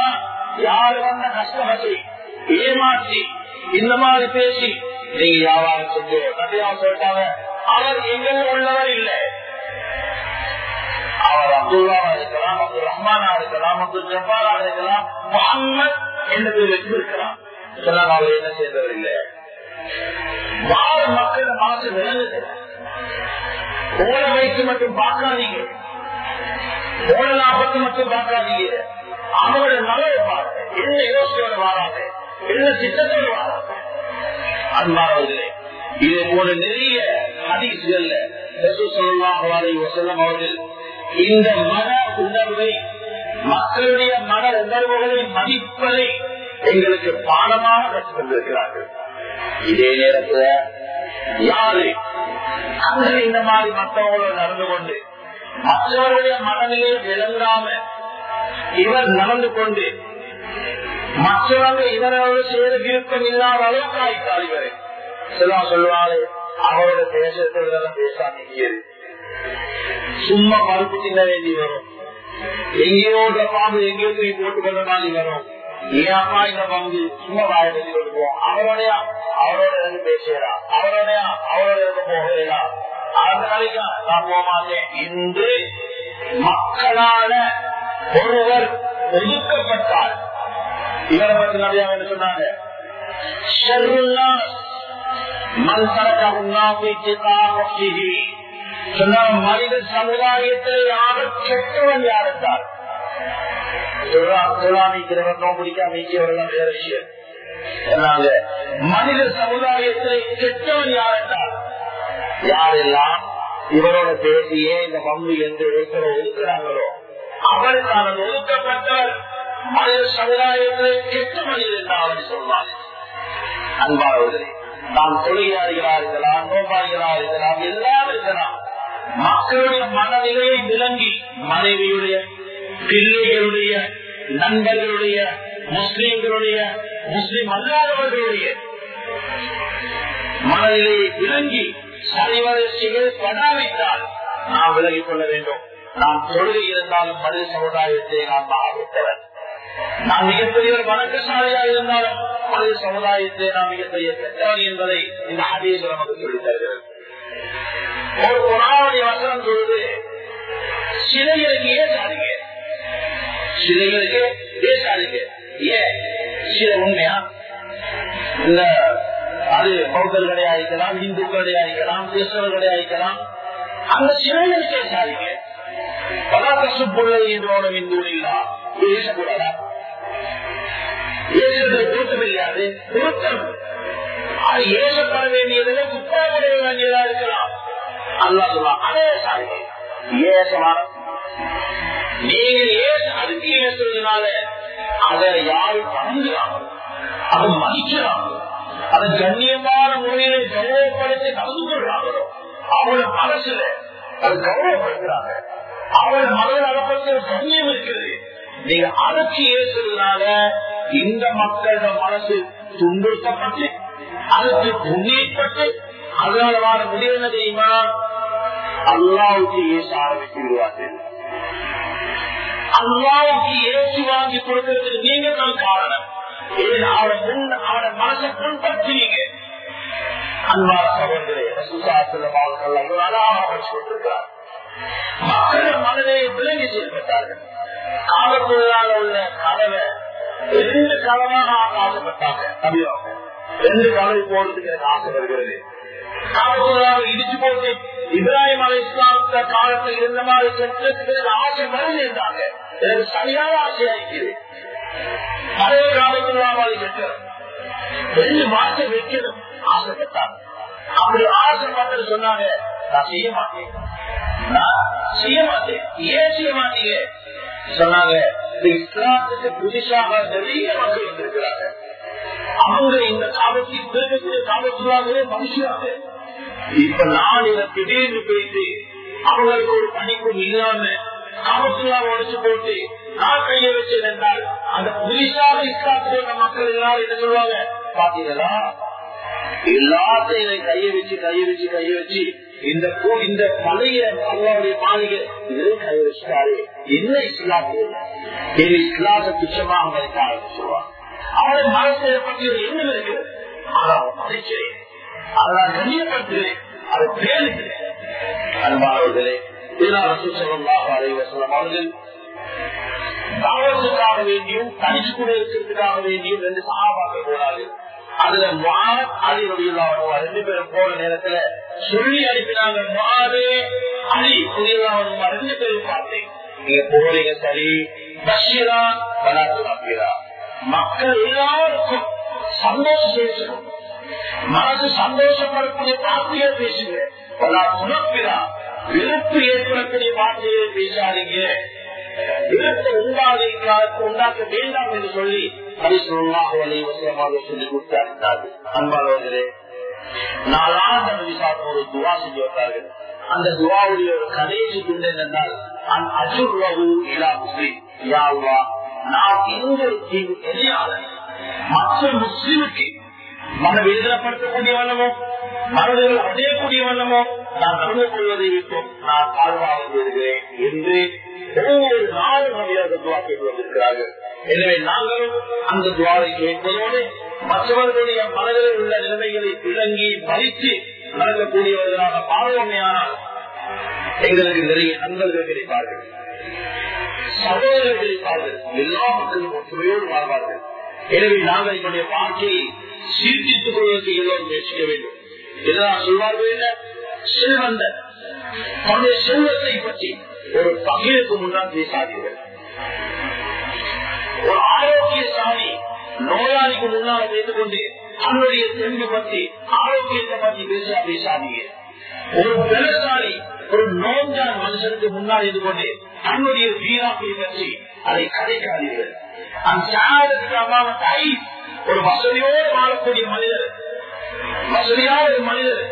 யாரு வந்த கஷ்டமத்தை ஏமாற்றி இந்த மாதிரி பேசி நீங்க வியாபாரம் செஞ்சு நிறையா சொல்லிட்டாங்க. அவர் எங்க உள்ளவர் இல்லை. அவர் அப்துல்லாவா இருக்கலாம் அப்துல் ரஹ்மானா இருக்கலாம் அப்துல் ஜப்பாரா இருக்கலாம் முகம்மது என்று பேர் வச்சிருக்கலாம் சொன்னாங்க அவர் என்ன செய்தவர் இல்லை. வாழ மக்கள் மாசு விளங்குது ஓல வயசு மட்டும் பார்க்காதீங்க. ஓல லாபத்தை மட்டும் பார்க்காதீங்க. அவங்களோட நலவை பாருங்க. என்ன யோசனையோட வாராங்க? என்ன சித்தத்தோடு வாராங்க? அன்பானவர்களே இதே போல நிறைய அதிசயல்ல அவர்கள் இந்த மன உணர்வை மக்களுடைய மன உணர்வுகளை மதிப்பதை எங்களுக்கு பாடமாக கற்றுக் கொண்டிருக்கிறார்கள் இதே நேரத்தில் யாரு? அந்த இந்த மாதிரி மற்றவங்களோட நடந்து கொண்டு மற்றவர்களுடைய மனநிலை விளங்காம இவர் நடந்து கொண்டு மற்றவங்க இவரோடு சேர விருப்பம் இல்லாத அளவுக்கு ஆயிட்டார் இவரை. சில சொல்லுவாரு அவரோட பேசுறதெல்லாம் பேசாதீங்க சும்மா மறுப்பு தின்ன வேண்டி வரும். எங்கேயோ பாம்பு எங்கேயோ தூக்கி போட்டு கொண்ட மாதிரி வரும். என் அம்மா இந்த பங்கு சும்மா வாய சொல்லி கொடுப்போம் அவரோடைய? அவரோட இருந்து பேசுகிறா. அவரோடைய? அவரோட இருந்து போகிறா. அந்த நாளைக்கு நான் போக மாட்டேன். இன்று மக்களால ஒருவர் ஒதுக்கப்பட்டார். இவரை பற்றி நிறைய சொன்னாங்க? மனித சமுதாயத்தில் யாரும் கெட்டவன் யார் என்றார் மனித சமுதாயத்தில் கெட்டவன் யார் என்றார் யாரெல்லாம்? இவரோட பேசியே இந்த பங்கு என்று ஒதுக்குறாங்களோ அவருக்கான ஒதுக்கப்பட்டவர். மனித சமுதாயத்தில் எட்டு மனிதன் என்று அவன் சொல்வாங்க அன்பாளர்களே நாம் தொழிலாளிகளா இருக்கலாம் நோபாளிகளா இருக்கலாம். எல்லாம் இருக்கலாம் மக்களுடைய மனநிலையை விளங்கி மனைவியுடைய பிள்ளைகளுடைய நண்பர்களுடைய முஸ்லீம்களுடைய முஸ்லிம் அல்லாதவர்களுடைய மனநிலையை விளங்கி சரிவரட்சிகள் படாவிட்டால் நாம் விலகிக் கொள்ள வேண்டும். நாம் தொழுகை இருந்தாலும் மனித சமுதாயத்தை நாம் ஆரம்பித்தவர் நாம் மிகப்பெரிய ஒரு வணக்கசாலியா இருந்தாலும் மனித சமுதாயத்தை நாம் மிகப்பெரிய பெற்றவர் என்பதை இந்த ஆதேச நமக்கு சொல்லித் தருகிறது. ஒரு குரானுடைய வசனம் சொல்வது சிலைகளுக்கு ஏசாதீங்க சிலைகளுக்கு ஏசாதீங்க ஏன்? சில உண்மையா? இல்ல அது பௌத்தர்களே ஆயிக்கலாம் இந்துக்களே ஆயிக்கலாம் கிறிஸ்தவர்களே ஆயிக்கலாம் அந்த சிலைகளுக்கு ஏசாதீங்க பதார்த்த புள்ளை என்றோட இந்துடா பேசக்கூடாதா ஏசுறது பொருத்தமில்லாது பொருத்தம் அது ஏசப்பட வேண்டியதில்லை குப்பாப்படைய வேண்டியதா இருக்கலாம். அல்லா சொல்லலாம் ஏசமான நீங்க ஏச அதுக்கு ஏசுறதுனால அதை யாரும் பணங்குறாங்க அதை மதிக்கிறாங்க அதை கண்ணியமான முறையில கௌரவப்படுத்தி நடந்து கொள்றாங்களோ அவங்கள மனசுல அது கௌரவப்படுத்துறாங்க அவள் மனதில் அகப்பட்ட கண்ணியம் இருக்கிறது. நீங்க அடக்கி ஏசுறதுனால இந்த மக்களோட மனசு துன்புறுத்தப்பட்டு அதற்கு புண்ணியப்பட்டு அதனால வாழ முடியும் தெரியுமா? அல்லாவுக்கு ஏச ஆரம்பித்து விடுவார்கள். அல்லாவுக்கு ஏசி வாங்கி கொடுக்கறதுக்கு நீங்க தான் காரணம் அவனை மனசை புண்படுத்தினீங்க அன்பான சகோதரே சொல்லிருக்கிறார் மக்கள் மனதை விலகி செல்கிறார்கள் காலத்துள்ளால உள்ள கதவை ரெண்டு கதவாக ஆசைப்பட்டாங்க நபியாக ரெண்டு கதவை போடுறதுக்கு எனக்கு ஆசை வருகிறது. இடிச்சு போட்டு இப்ராஹிம் அலை இஸ்லாத்த காலத்தில் இருந்த மாதிரி சென்றதுக்கு ஆசை வருது இருந்தாங்க எனக்கு சரியான ஆசையா இருக்குது பழைய காலத்தில் மாதிரி சென்றது. ரெண்டு மாசம் வைக்கணும் ஆசைப்பட்டாங்க. அப்படி ஆசைப்பட்டு சொன்னாங்க நான் செய்ய மாட்டேன். நான் செய்ய மாட்டேன். ஏன் செய்ய மாட்டீங்க? சொன்னாங்க இந்த இஸ்லாத்துக்கு புதுசாக நிறைய மக்கள் இருக்கிறாங்க அவங்க இந்த காலத்தில் இருக்கக்கூடிய காலத்துலாகவே மனுஷியாக. இப்ப நான் இதை திடீர்னு போயிட்டு அவங்களுக்கு ஒரு படிப்பும் இல்லாம காமத்துலா உடைச்சு போட்டு நான் கையை வச்சேன் என்றால் அந்த புதுசாக இஸ்லாத்துக்கு மக்கள் எல்லாரும் என்ன சொல்லுவாங்க பாத்தீங்களா? எல்லாத்தையும் இதை கையை வச்சு கையை வச்சு கையை வச்சு இந்த இந்த பழைய அல்லாவுடைய மாளிகை இதை கை என்ன இஸ்லாம் இது? இஸ்லாத்தை துச்சமாக மதிக்க ஆரம்பிச்சுருவான் அவரை மனசை பற்றி ஒரு எண்ணம் இருக்கிறது ஆனால் அதான் மதிக்கிறேன். அதனால் கண்ணியப்படுத்துகிறேன். அதை பேருகிறேன் அன்பானவர்களே அவர்கள் தாவத்துக்காக வேண்டியும் தனிச்சு கூட இருக்கிறதுக்காக வேண்டியும் ரெண்டு சகாபாக்கள் போனாரு அதுல மாத் அலி ரவியுல்லாவோ ரெண்டு பேரும் போன நேரத்துல சொல்லி அனுப்பினாங்க. மாது அலி ரவியுல்லாவோ ரெண்டு பேரும் பார்த்தேன். நீங்க போறீங்க சரி பஷீரா வலாத்து மக்கள் எல்லாருக்கும் சந்தோஷம் பேசணும் மனசு சந்தோஷப்படக்கூடிய வார்த்தையை பேசுங்க. உணர்ப்பிடா விருப்பு ஏற்படக்கூடிய வார்த்தையை பேசாதீங்க. விருப்பம் உண்டாக உண்டாக்க வேண்டாம் என்று சொல்லி பரிசுல்லாக வலிவசமாக சொல்லி கொடுத்தார்கள் அன்பாளர்களே நாளாக ஒரு துவா செஞ்சு வந்தார்கள். அந்த துவாவுடைய ஒரு கடைசி துண்டு என்னென்றால் அஜுர்வகு இலா முஸ்லிம். யாவா நான் இந்த எதிராளன் மற்ற முஸ்லிமுக்கு மன வேதனைப்படுத்தக்கூடிய வண்ணமோ மனதில் அடையக்கூடிய வண்ணமோ நான் நடந்து கொள்வதை விட்டும் நான் தாழ்வாக வருகிறேன் என்று ஒவ்வொரு நாளும் நபியாக துவா கேட்டு வந்திருக்கிறார்கள். எனவே நாங்களும் அந்த துவாரை கேட்பதோடு மற்றவர்களுடைய மனதில் உள்ள நிலைமைகளை விளங்கி பறித்து நடக்கக்கூடியவர்களாக பார்வையானால் எங்களுக்கு நிறைய நண்பர்கள் கிடைப்பார்கள். சகோதரர்கள் கிடைப்பார்கள். எல்லா மக்களும் ஒற்றுமையோடு வாழ்வார்கள். எனவே நாங்கள் எங்களுடைய வாழ்க்கையை சீர்திருத்திக் கொள்வதற்கு எல்லோரும் முயற்சிக்க வேண்டும். இதனால் சொல்வார்கள் என்ன? செல்வந்த தன்னுடைய செல்வத்தை பற்றி ஒரு பகிர்வுக்கு முன்னால் பேசாதீர்கள் ஒரு ஆரோக்கியசாலி நோயாளிக்கு முன்னால் வைத்துக் கொண்டு தன்னுடைய தெம்பு பற்றி ஆரோக்கியத்தை பற்றி பேச பேசாதீங்க ஒரு பலசாலி ஒரு நோஞ்சான் மனுஷனுக்கு முன்னால் இருந்து கொண்டு தன்னுடைய வீராப்பை பற்றி அதை கதைக்காதீர்கள். ஒரு வசதியோடு வாழக்கூடிய மனிதர். வசதியான ஒரு மனிதர்.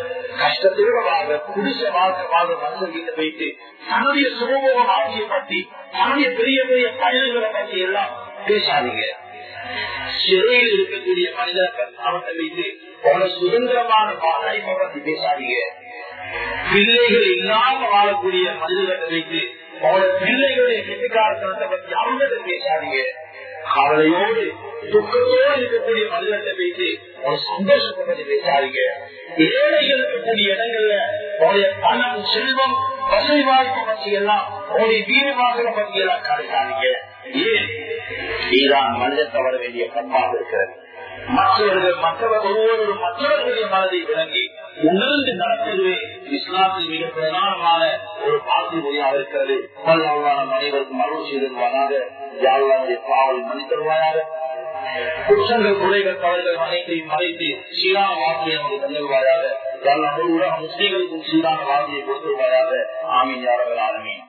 கஷ்டத்தோடு வாழ குடிச வாழ்க்கை வாழ மனிதர்கிட்ட வைத்து தன்னுடைய சுகபோக வாழ்க்கையை பற்றி தன்னுடைய பெரிய பெரிய பயணங்களை பற்றி எல்லாம் பேசாதீங்க. சிறையில் இருக்கக்கூடிய மனிதர்கள் அவர்களை வைத்து அவனை சுதந்திரமான வாய்ப்பை பற்றி பேசாதீங்க. பிள்ளைகள் இல்லாம வாழக்கூடிய மனிதர்களை வைத்து அவனோட பிள்ளைகளுடைய கெட்டிக்காரத்தனத்தை பற்றி அவங்கள்ட்ட பேசாதீங்க. கவலையோடு துக்கத்தோடு இருக்கக்கூடிய மனிதர்களை வைத்து அவன் பேசாதீங்க இருக்கக்கூடிய இடங்கள்ல பணம் செல்வம் வசதி வாய்ப்பு பற்றி எல்லாம் அவனுடைய வீடு வாசலை பற்றி எல்லாம் ஏன்? மனிதன் தவற வேண்டிய பண்பாக இருக்கிறது. மற்றவர்கள் மற்றவர் மற்றவர்களுடைய மனதை விளங்கி உணர்ந்து நடத்துவதே இஸ்லாத்தில் மிக பிரதானமான ஒரு பாசி மொழியாக இருக்கிறது. பல்லாவான அனைவருக்கும் அருள் செய்திருவானாக யாருடைய பாவல் மன்னித்தருவாயாக? குற்றங்கள் குறைகள் தவறுகள் அனைத்தையும் மறைத்து சீரான வார்த்தையை நமக்கு தந்துருவாயாக யாரும் உலக முஸ்லீம்களுக்கும் சீரான வார்த்தையை கொடுத்துருவாயாக ஆமீன் யாரவர் ஆலமீன்